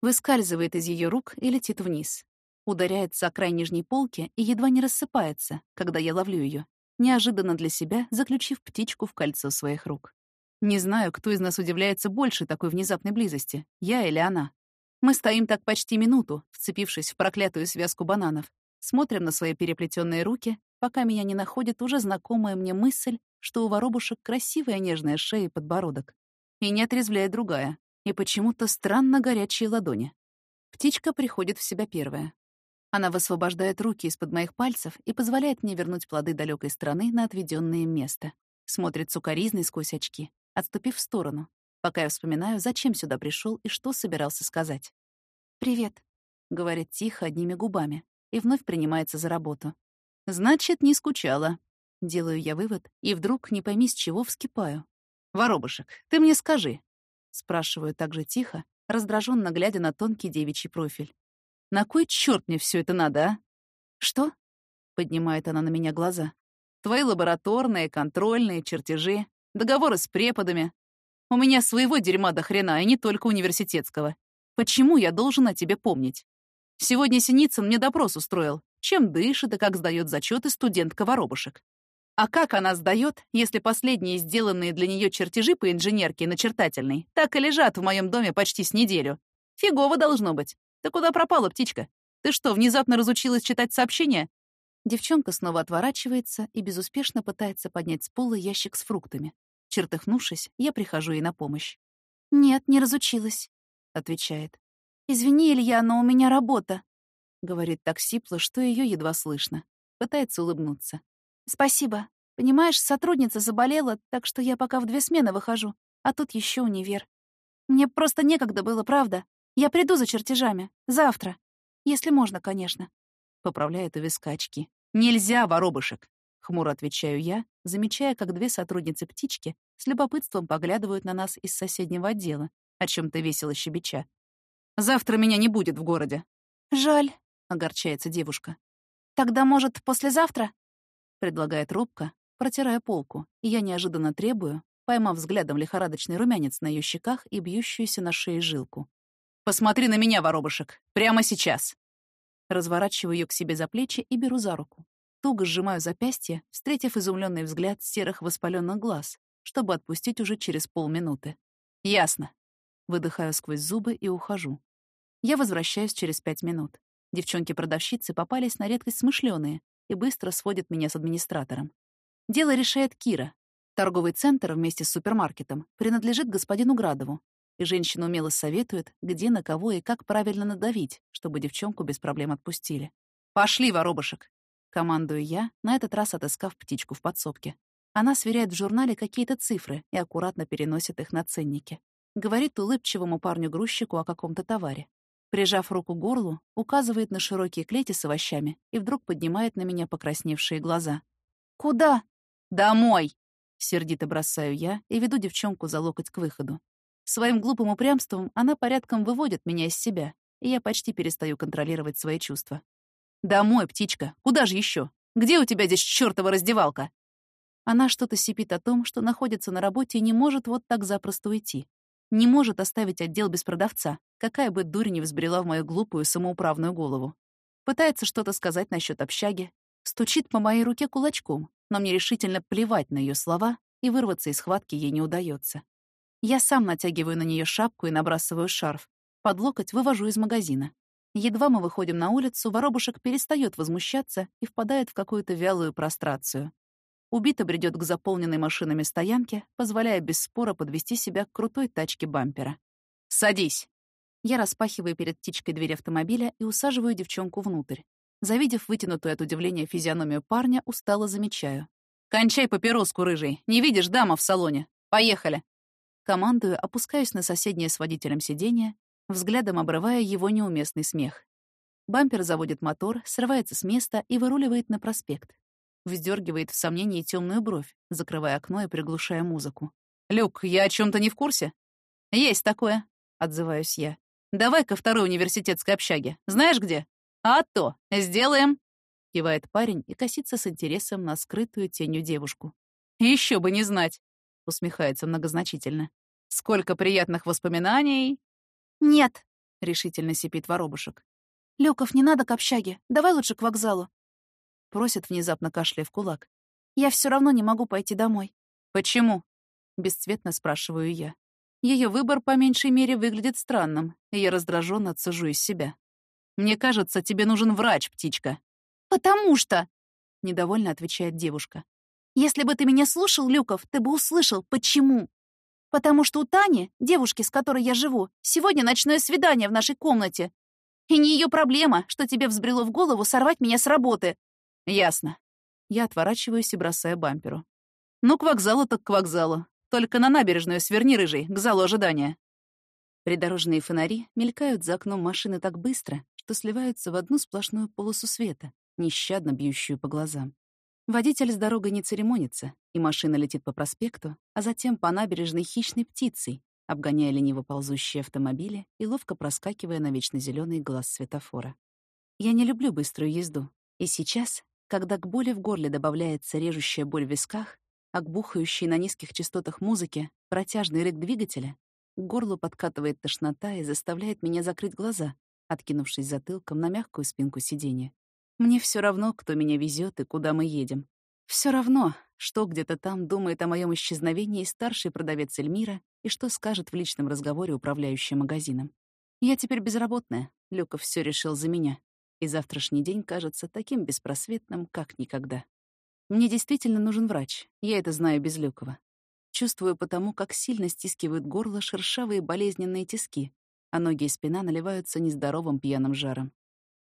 A: выскальзывает из ее рук и летит вниз. Ударяется о край нижней полки и едва не рассыпается, когда я ловлю ее, неожиданно для себя заключив птичку в кольцо своих рук. Не знаю, кто из нас удивляется больше такой внезапной близости, я или она. Мы стоим так почти минуту, вцепившись в проклятую связку бананов, смотрим на свои переплетенные руки, пока меня не находит уже знакомая мне мысль, что у воробушек красивая нежная шея и подбородок. И не отрезвляет другая, и почему-то странно горячие ладони. Птичка приходит в себя первая. Она высвобождает руки из-под моих пальцев и позволяет мне вернуть плоды далекой страны на отведенное место. Смотрит сукоризной сквозь очки, отступив в сторону, пока я вспоминаю, зачем сюда пришел и что собирался сказать. «Привет», — говорит тихо одними губами, и вновь принимается за работу. «Значит, не скучала». Делаю я вывод, и вдруг, не пойми с чего, вскипаю. «Воробушек, ты мне скажи». Спрашиваю так же тихо, раздраженно глядя на тонкий девичий профиль. «На кой черт мне все это надо, а?» «Что?» — поднимает она на меня глаза. «Твои лабораторные, контрольные, чертежи, договоры с преподами. У меня своего дерьма до хрена, и не только университетского. Почему я должен о тебе помнить? Сегодня Синицын мне допрос устроил. Чем дышит и как сдает зачеты студентка воробушек. А как она сдает, если последние сделанные для нее чертежи по инженерке начертательной так и лежат в моем доме почти с неделю? Фигово должно быть. Ты куда пропала, птичка? Ты что, внезапно разучилась читать сообщения? Девчонка снова отворачивается и безуспешно пытается поднять с пола ящик с фруктами. Чертыхнувшись, я прихожу ей на помощь. «Нет, не разучилась», — отвечает. «Извини, Илья, но у меня работа», — говорит так сипло, что ее едва слышно. Пытается улыбнуться. «Спасибо. Понимаешь, сотрудница заболела, так что я пока в две смены выхожу, а тут еще универ. Мне просто некогда было, правда. Я приду за чертежами. Завтра. Если можно, конечно». Поправляет у виска очки. «Нельзя, воробышек. Хмуро отвечаю я, замечая, как две сотрудницы-птички с любопытством поглядывают на нас из соседнего отдела, о чем то весело щебеча. «Завтра меня не будет в городе». «Жаль», — огорчается девушка. «Тогда, может, послезавтра?» — предлагает робко, протирая полку, и я неожиданно требую, поймав взглядом лихорадочный румянец на ее щеках и бьющуюся на шее жилку. «Посмотри на меня, воробушек, прямо сейчас!» Разворачиваю ее к себе за плечи и беру за руку. Туго сжимаю запястье, встретив изумленный взгляд серых воспаленных глаз, чтобы отпустить уже через полминуты. «Ясно». Выдыхаю сквозь зубы и ухожу. Я возвращаюсь через пять минут. Девчонки-продавщицы попались на редкость смышленые и быстро сводят меня с администратором. Дело решает Кира. Торговый центр вместе с супермаркетом принадлежит господину Градову, и женщина умело советует, где, на кого и как правильно надавить, чтобы девчонку без проблем отпустили. «Пошли, воробушек!» Командую я, на этот раз отыскав птичку в подсобке. Она сверяет в журнале какие-то цифры и аккуратно переносит их на ценники. Говорит улыбчивому парню-грузчику о каком-то товаре. Прижав руку к горлу, указывает на широкие клети с овощами и вдруг поднимает на меня покрасневшие глаза. «Куда?» «Домой!» Сердито бросаю я и веду девчонку за локоть к выходу. Своим глупым упрямством она порядком выводит меня из себя, и я почти перестаю контролировать свои чувства. «Домой, птичка. Куда же еще? Где у тебя здесь чёртова раздевалка?» Она что-то сипит о том, что находится на работе и не может вот так запросто уйти. Не может оставить отдел без продавца, какая бы дурь не взбрела в мою глупую самоуправную голову. Пытается что-то сказать насчет общаги, стучит по моей руке кулачком, но мне решительно плевать на ее слова, и вырваться из схватки ей не удается. Я сам натягиваю на нее шапку и набрасываю шарф. Под локоть вывожу из магазина. Едва мы выходим на улицу, воробушек перестает возмущаться и впадает в какую-то вялую прострацию. Убито бредет к заполненной машинами стоянке, позволяя без спора подвести себя к крутой тачке бампера. «Садись!» Я распахиваю перед птичкой дверь автомобиля и усаживаю девчонку внутрь. Завидев вытянутую от удивления физиономию парня, устало замечаю. «Кончай папироску, рыжий! Не видишь, дама в салоне! Поехали!» Командую, опускаюсь на соседнее с водителем сиденье взглядом обрывая его неуместный смех. Бампер заводит мотор, срывается с места и выруливает на проспект. Вздергивает в сомнении темную бровь, закрывая окно и приглушая музыку. «Люк, я о чем то не в курсе?» «Есть такое», — отзываюсь я. «Давай ко второй университетской общаге. Знаешь где?» «А то! Сделаем!»
B: — кивает парень и косится с интересом на скрытую тенью девушку. Еще бы не знать!» — усмехается многозначительно. «Сколько приятных воспоминаний!»
A: «Нет!»
B: — решительно сипит воробушек.
A: «Люков, не надо к общаге. Давай лучше к вокзалу».
B: Просит внезапно кашляя в кулак.
A: «Я все равно не могу пойти домой».
B: «Почему?» — бесцветно спрашиваю я. Ее выбор по меньшей мере выглядит странным, и я раздраженно цежу из себя. «Мне кажется, тебе нужен врач, птичка».
A: «Потому что...»
B: — недовольно отвечает девушка.
A: «Если бы ты меня слушал, Люков, ты бы услышал, почему. Потому что у Тани, девушки, с которой я живу, сегодня ночное свидание в нашей комнате. И не ее проблема, что тебе взбрело в голову сорвать меня с работы».
B: «Ясно». Я отворачиваюсь и бросаю бамперу. «Ну, к вокзалу так к вокзалу. Только на набережную сверни, рыжий, к залу ожидания». Придорожные фонари мелькают за окном машины так быстро, что сливаются в одну сплошную полосу света, нещадно бьющую по глазам. Водитель с дорогой не церемонится, и машина летит по проспекту, а затем по набережной хищной птицей, обгоняя лениво ползущие автомобили и ловко проскакивая на вечно зеленый глаз светофора. Я не люблю быструю езду, и сейчас, когда к боли в горле добавляется режущая боль в висках, а к бухающей на низких частотах музыке протяжный рык двигателя, к горлу подкатывает тошнота и заставляет меня закрыть глаза, откинувшись затылком на мягкую спинку сиденья. Мне все равно, кто меня везет и куда мы едем. Все равно, что где-то там думает о моем исчезновении старший продавец Эльмира и что скажет в личном разговоре управляющий магазином. Я теперь безработная, Люков все решил за меня, и завтрашний день кажется таким беспросветным, как никогда. Мне действительно нужен врач, я это знаю без Люкова. Чувствую потому, как сильно стискивают горло шершавые болезненные тиски, а ноги и спина наливаются нездоровым пьяным жаром.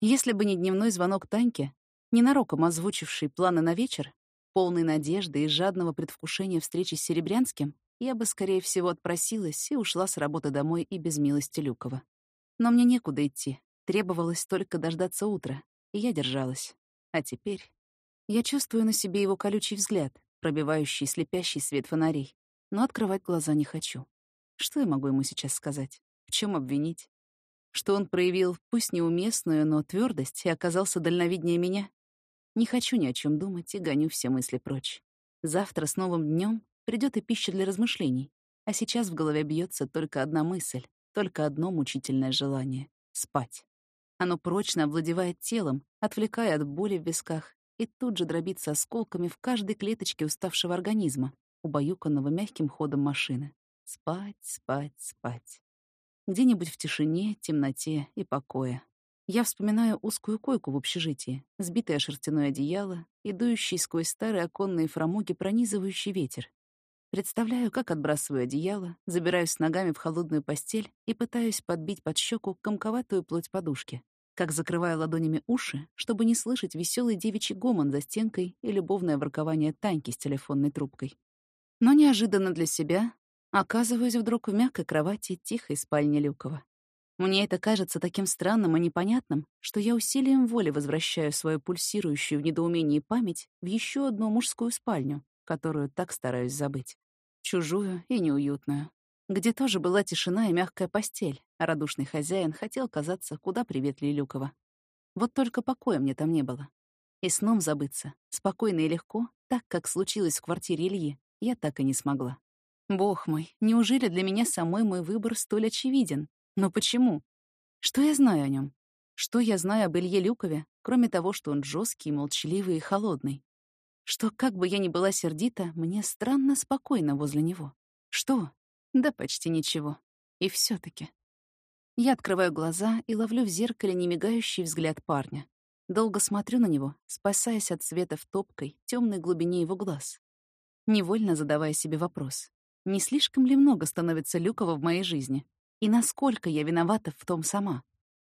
B: Если бы не дневной звонок Таньке, ненароком озвучивший планы на вечер, полный надежды и жадного предвкушения встречи с Серебрянским, я бы, скорее всего, отпросилась и ушла с работы домой и без милости Люкова. Но мне некуда идти, требовалось только дождаться утра, и я держалась. А теперь я чувствую на себе его колючий взгляд, пробивающий слепящий свет фонарей, но открывать глаза не хочу. Что я могу ему сейчас сказать? В чем обвинить? Что он проявил пусть неуместную, но твердость и оказался дальновиднее меня. Не хочу ни о чем думать и гоню все мысли прочь. Завтра с новым днем придет и пища для размышлений, а сейчас в голове бьется только одна мысль, только одно мучительное желание — спать. Оно прочно овладевает телом, отвлекая от боли в висках, и тут же дробится осколками в каждой клеточке уставшего организма, убаюканного мягким ходом машины. Спать, спать, спать где-нибудь в тишине, темноте и покое. Я вспоминаю узкую койку в общежитии, сбитое шерстяное одеяло и сквозь старые оконные фрамуги пронизывающий ветер. Представляю, как отбрасываю одеяло, забираюсь ногами в холодную постель и пытаюсь подбить под щеку комковатую плоть подушки, как закрываю ладонями уши, чтобы не слышать веселый девичий гомон за стенкой и любовное воркование Таньки с телефонной трубкой. Но неожиданно для себя Оказываюсь вдруг в мягкой кровати тихой спальни Люкова. Мне это кажется таким странным и непонятным, что я усилием воли возвращаю свою пульсирующую в недоумении память в еще одну мужскую спальню, которую так стараюсь забыть. Чужую и неуютную. Где тоже была тишина и мягкая постель, а радушный хозяин хотел казаться куда приветливее Люкова. Вот только покоя мне там не было. И сном забыться, спокойно и легко, так, как случилось в квартире Ильи, я так и не смогла. Бог мой, неужели для меня самой мой выбор столь очевиден? Но почему? Что я знаю о нем? Что я знаю об Илье Люкове, кроме того, что он жесткий, молчаливый и холодный? Что, как бы я ни была сердита, мне странно спокойно возле него. Что? Да почти ничего. И все таки Я открываю глаза и ловлю в зеркале немигающий взгляд парня. Долго смотрю на него, спасаясь от света в топкой, темной глубине его глаз. Невольно задавая себе вопрос. Не слишком ли много становится Люкова в моей жизни? И насколько я виновата в том сама?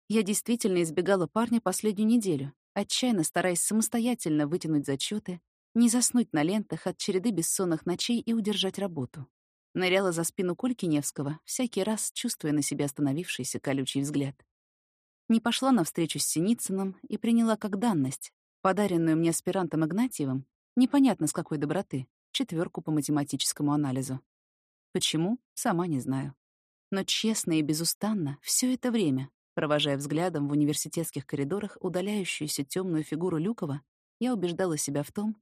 B: Я действительно избегала парня последнюю неделю, отчаянно стараясь самостоятельно вытянуть зачеты, не заснуть на лентах от череды бессонных ночей и удержать работу. Ныряла за спину Кольки Невского, всякий раз чувствуя на себе остановившийся колючий взгляд. Не пошла на встречу с Синицыным и приняла как данность, подаренную мне аспирантом Игнатьевым, непонятно с какой доброты, четверку по математическому анализу. Почему? Сама не знаю. Но честно и безустанно все это время, провожая взглядом в университетских коридорах удаляющуюся темную фигуру Люкова,
A: я убеждала себя в том,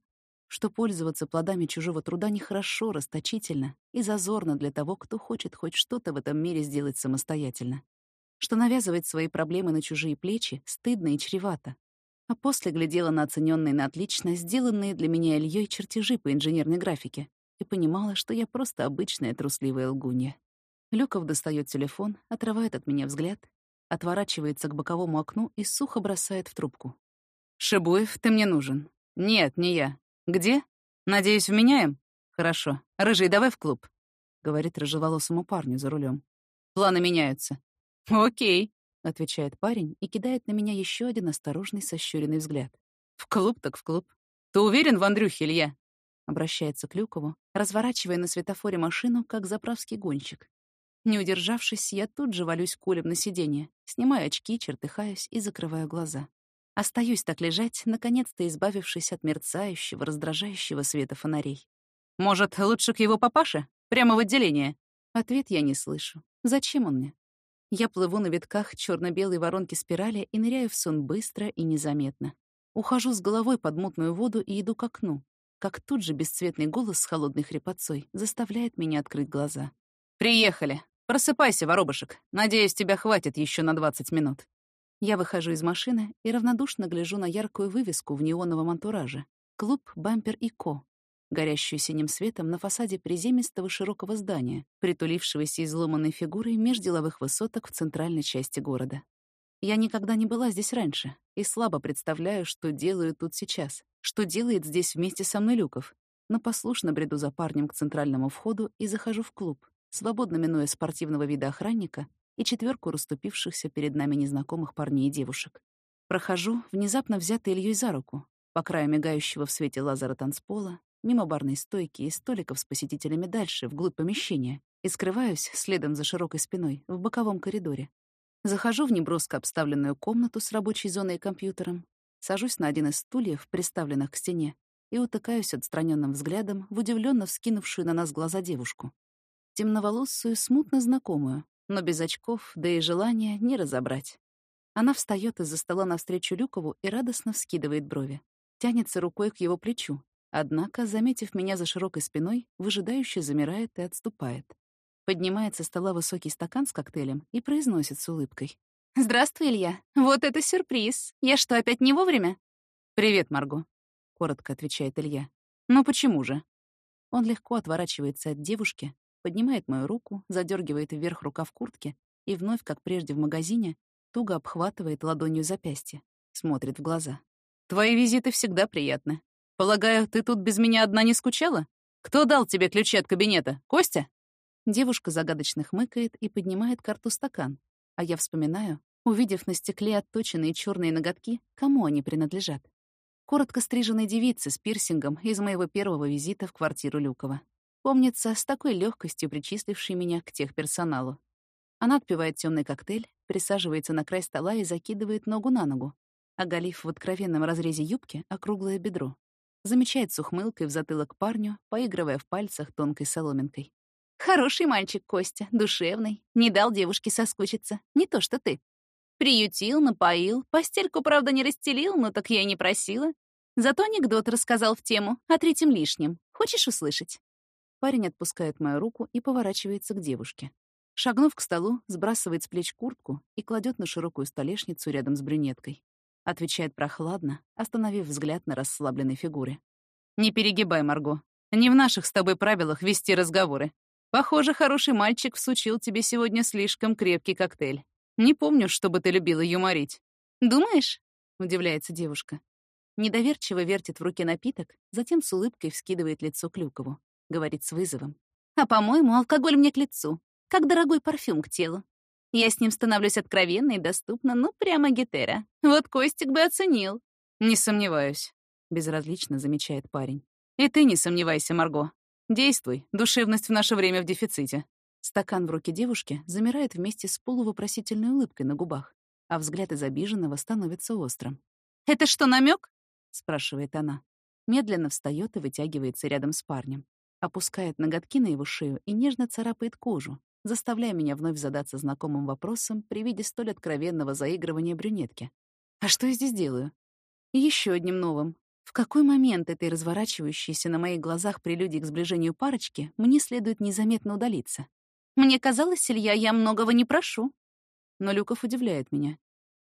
A: что пользоваться плодами чужого труда нехорошо, расточительно и зазорно для того, кто хочет хоть что-то в этом мире сделать самостоятельно. Что навязывать свои проблемы на чужие плечи стыдно и чревато. А после глядела на оцененные на отлично сделанные для меня Ильей чертежи по инженерной графике и понимала, что я просто обычная трусливая лгунья. Люков достает телефон, отрывает от меня взгляд, отворачивается к боковому окну и сухо бросает в трубку. «Шибуев, ты мне нужен». «Нет, не я. Где? Надеюсь, вменяем?» «Хорошо. Рыжий, давай в клуб», — говорит рыжеволосому парню за рулем. «Планы меняются». «Окей», — отвечает парень и кидает на меня еще один осторожный сощуренный взгляд. «В клуб так в клуб. Ты уверен в Андрюхе, Илья?» Обращается к Люкову, разворачивая на светофоре машину, как заправский гонщик. Не удержавшись, я тут же валюсь кулем на сиденье, снимаю очки, чертыхаюсь и закрываю глаза. Остаюсь так лежать, наконец-то избавившись от мерцающего, раздражающего света фонарей. «Может, лучше к его папаше? Прямо в отделение?» Ответ я не слышу. Зачем он мне? Я плыву на витках черно белой воронки спирали и ныряю в сон быстро и незаметно. Ухожу с головой под мутную воду и иду к окну, как тут же бесцветный голос с холодной хрипотцой заставляет меня открыть глаза. «Приехали! Просыпайся, воробушек. Надеюсь, тебя хватит еще на 20 минут». Я выхожу из машины и равнодушно гляжу на яркую вывеску в неоновом антураже. Клуб «Бампер и Ко», горящую синим светом на фасаде приземистого широкого здания, притулившегося изломанной фигурой меж деловых высоток в центральной части города. Я никогда не была здесь раньше и слабо представляю, что делаю тут сейчас, что делает здесь вместе со мной Люков, но послушно бреду за парнем к центральному входу и захожу в клуб, свободно минуя спортивного вида охранника и четверку расступившихся перед нами незнакомых парней и девушек. Прохожу, внезапно взятый Ильей за руку, по краю мигающего в свете лазера танцпола, мимо барной стойки и столиков с посетителями дальше, вглубь помещения, и скрываюсь, следом за широкой спиной, в боковом коридоре. Захожу в неброско обставленную комнату с рабочей зоной и компьютером, сажусь на один из стульев, приставленных к стене, и утыкаюсь отстраненным взглядом в удивленно вскинувшую на нас глаза девушку. Темноволосую, смутно знакомую, но без очков, да и желания не разобрать. Она встает из-за стола навстречу Люкову и радостно вскидывает брови. Тянется рукой к его плечу. Однако, заметив меня за широкой спиной, выжидающе замирает и отступает. Поднимает со стола высокий стакан с коктейлем и произносит с улыбкой. «Здравствуй, Илья. Вот это сюрприз. Я что, опять не вовремя?» «Привет, Марго», — коротко отвечает Илья. «Ну почему же?» Он легко отворачивается от девушки, поднимает мою руку, задергивает вверх рукав куртки и вновь, как прежде в магазине, туго обхватывает ладонью запястье, смотрит в глаза. «Твои визиты всегда приятны. Полагаю, ты тут без меня одна не скучала? Кто дал тебе ключи от кабинета? Костя?» Девушка загадочно хмыкает и поднимает карту стакан, а я вспоминаю, увидев на стекле отточенные черные ноготки, кому они принадлежат. Коротко стриженной девице с пирсингом из моего первого визита в квартиру Люкова. Помнится, с такой легкостью причислившей меня к техперсоналу. Она отпивает темный коктейль, присаживается на край стола и закидывает ногу на ногу, оголив в откровенном разрезе юбки округлое бедро. Замечает с ухмылкой в затылок парню, поигрывая в пальцах тонкой соломинкой. «Хороший мальчик, Костя, душевный. Не дал девушке соскучиться. Не то что ты. Приютил, напоил, постельку, правда, не расстелил, но так я и не просила. Зато анекдот рассказал в тему, о третьем лишнем. Хочешь услышать?» Парень отпускает мою руку и поворачивается к девушке. Шагнув к столу, сбрасывает с плеч куртку и кладет на широкую столешницу рядом с брюнеткой. Отвечает прохладно, остановив взгляд на расслабленной фигуре. «Не перегибай, Марго. Не в наших с тобой правилах вести разговоры. Похоже, хороший мальчик всучил тебе сегодня слишком крепкий коктейль. Не помню, чтобы ты любила юморить». «Думаешь?» — удивляется девушка. Недоверчиво вертит в руке напиток, затем с улыбкой вскидывает лицо Клюкову говорит с вызовом. А, по-моему, алкоголь мне к лицу, как дорогой парфюм к телу. Я с ним становлюсь откровенной и доступна, ну, прямо гетера. Вот Костик бы оценил. Не сомневаюсь, безразлично замечает парень. И ты не сомневайся, Марго. Действуй, душевность в наше время в дефиците. Стакан в руке девушки замирает вместе с полувопросительной улыбкой на губах, а взгляд из обиженного становится острым. «Это что, намек? спрашивает она. Медленно встает и вытягивается рядом с парнем опускает ноготки на его шею и нежно царапает кожу, заставляя меня вновь задаться знакомым вопросом при виде столь откровенного заигрывания брюнетки. А что я здесь делаю? Еще одним новым. В какой момент этой разворачивающейся на моих глазах прелюдии к сближению парочки мне следует незаметно удалиться? Мне казалось, Илья, я многого не прошу. Но Люков удивляет меня.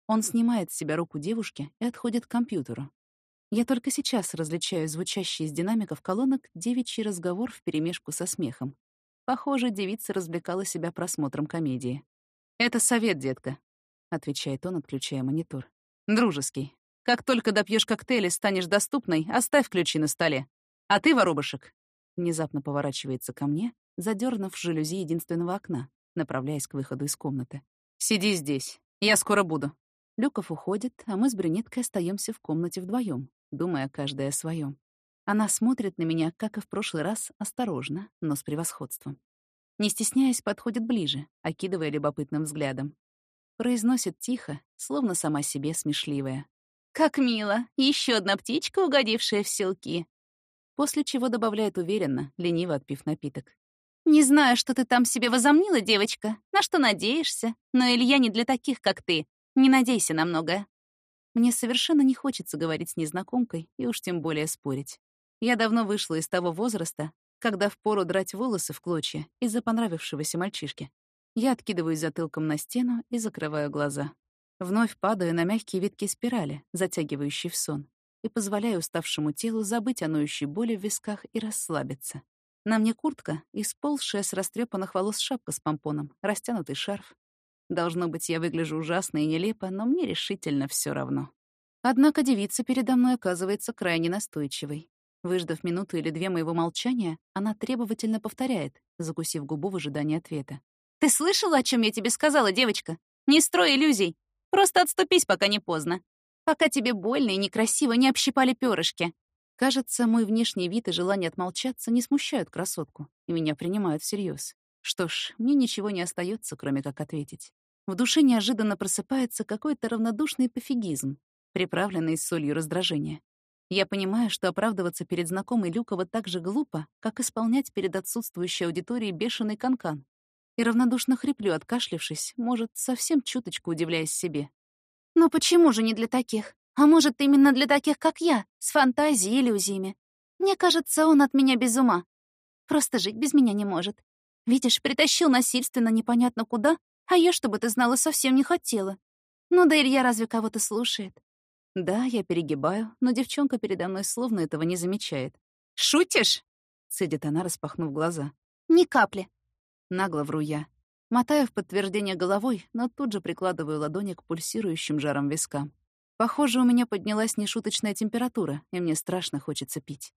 A: Он снимает с себя руку девушки и отходит к компьютеру. Я только сейчас различаю звучащий из динамиков колонок девичий разговор вперемешку со смехом. Похоже, девица развлекала себя просмотром комедии. «Это совет, детка», — отвечает он, отключая монитор. «Дружеский. Как только допьешь коктейль и станешь доступной, оставь ключи на столе. А ты, воробушек, внезапно поворачивается ко мне, задернув жалюзи единственного окна, направляясь к выходу из комнаты. Сиди здесь. Я скоро буду. Люков уходит, а мы с брюнеткой остаемся в комнате вдвоем, думая каждая о своем. Она смотрит на меня, как и в прошлый раз, осторожно, но с превосходством. Не стесняясь, подходит ближе, окидывая любопытным взглядом. Произносит тихо, словно сама себе смешливая. «Как мило! Еще одна птичка, угодившая в селки!» После чего добавляет уверенно, лениво отпив напиток. «Не знаю, что ты там себе возомнила, девочка, на что надеешься, но Илья не для таких, как ты. Не надейся на многое». Мне совершенно не хочется говорить с незнакомкой и уж тем более спорить. Я давно вышла из того возраста, когда впору драть волосы в клочья из-за понравившегося мальчишки. Я откидываюсь затылком на стену и закрываю глаза. Вновь падаю на мягкие витки спирали, затягивающие в сон, и позволяю уставшему телу забыть о ноющей боли в висках и расслабиться. На мне куртка и сползшая с растрепанных волос шапка с помпоном, растянутый шарф. Должно быть, я выгляжу ужасно и нелепо, но мне решительно все равно. Однако девица передо мной оказывается крайне настойчивой. Выждав минуту или две моего молчания, она требовательно повторяет, закусив губу в ожидании ответа. «Ты слышала, о чем я тебе сказала, девочка? Не строй иллюзий. Просто отступись, пока не поздно. Пока тебе больно и некрасиво не общипали перышки. Кажется, мой внешний вид и желание отмолчаться не смущают красотку, и меня принимают всерьез. Что ж, мне ничего не остается, кроме как ответить. В душе неожиданно просыпается какой-то равнодушный пофигизм, приправленный солью раздражения. Я понимаю, что оправдываться перед знакомой Люкова так же глупо, как исполнять перед отсутствующей аудиторией бешеный канкан и равнодушно хриплю, откашлившись, может, совсем чуточку удивляясь себе. «Но почему же не для таких? А может, именно для таких, как я, с фантазией и иллюзиями? Мне кажется, он от меня без ума. Просто жить без меня не может. Видишь, притащил насильственно непонятно куда, а я, чтобы ты знала, совсем не хотела. Ну да Илья разве кого-то слушает?» Да, я перегибаю, но девчонка передо мной словно этого не замечает. «Шутишь?» — цедит она, распахнув глаза. «Ни капли. Нагло вру я. Мотаю в подтверждение головой, но тут же прикладываю ладони к пульсирующим жаром вискам. Похоже, у меня поднялась нешуточная температура, и мне страшно хочется пить.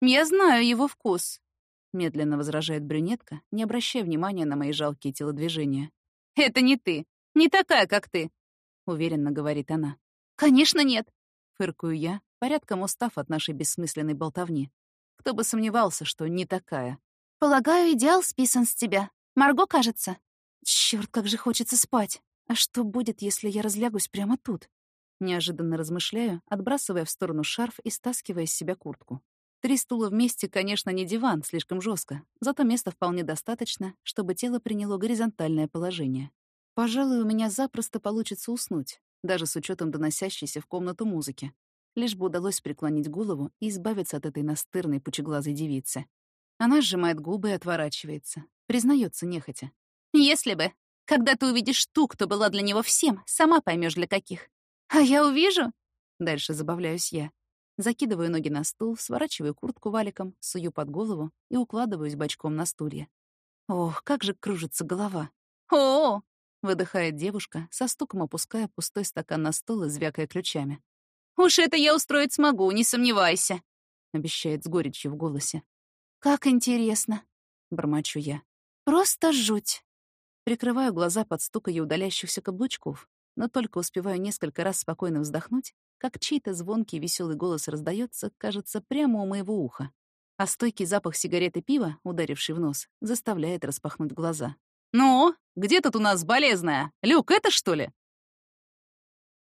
A: «Я знаю его вкус», — медленно возражает брюнетка, не обращая внимания на мои жалкие телодвижения. «Это не ты. Не такая, как ты», — уверенно говорит она. «Конечно нет», — фыркую я, порядком устав от нашей бессмысленной болтовни. Кто бы сомневался, что не такая. Полагаю, идеал списан с тебя. Марго, кажется. Чёрт, как же хочется спать. А что будет, если я разлягусь прямо тут? Неожиданно размышляю, отбрасывая в сторону шарф и стаскивая с себя куртку. Три стула вместе, конечно, не диван, слишком жестко, зато места вполне достаточно, чтобы тело приняло горизонтальное положение. Пожалуй, у меня запросто получится уснуть, даже с учетом доносящейся в комнату музыки. Лишь бы удалось преклонить голову и избавиться от этой настырной пучеглазой девицы. Она сжимает губы и отворачивается. Признается нехотя. «Если бы. Когда ты увидишь ту, кто была для него всем, сама поймешь для каких. А я увижу?» Дальше забавляюсь я. Закидываю ноги на стул, сворачиваю куртку валиком, сую под голову и укладываюсь бочком на стулья. Ох, как же кружится голова. «О!» — выдыхает девушка, со стуком опуская пустой стакан на стол и звякая ключами. «Уж это я устроить смогу, не сомневайся», — обещает с горечью в голосе. «Как интересно!» — бормочу я. «Просто жуть!» Прикрываю глаза под стук ее удаляющихся каблучков, но только успеваю несколько раз спокойно вздохнуть, как чей-то звонкий веселый голос раздается, кажется, прямо у моего уха. А стойкий запах сигареты пива, ударивший в нос, заставляет распахнуть глаза. «Ну, где тут у нас болезная? Люк, это что ли?»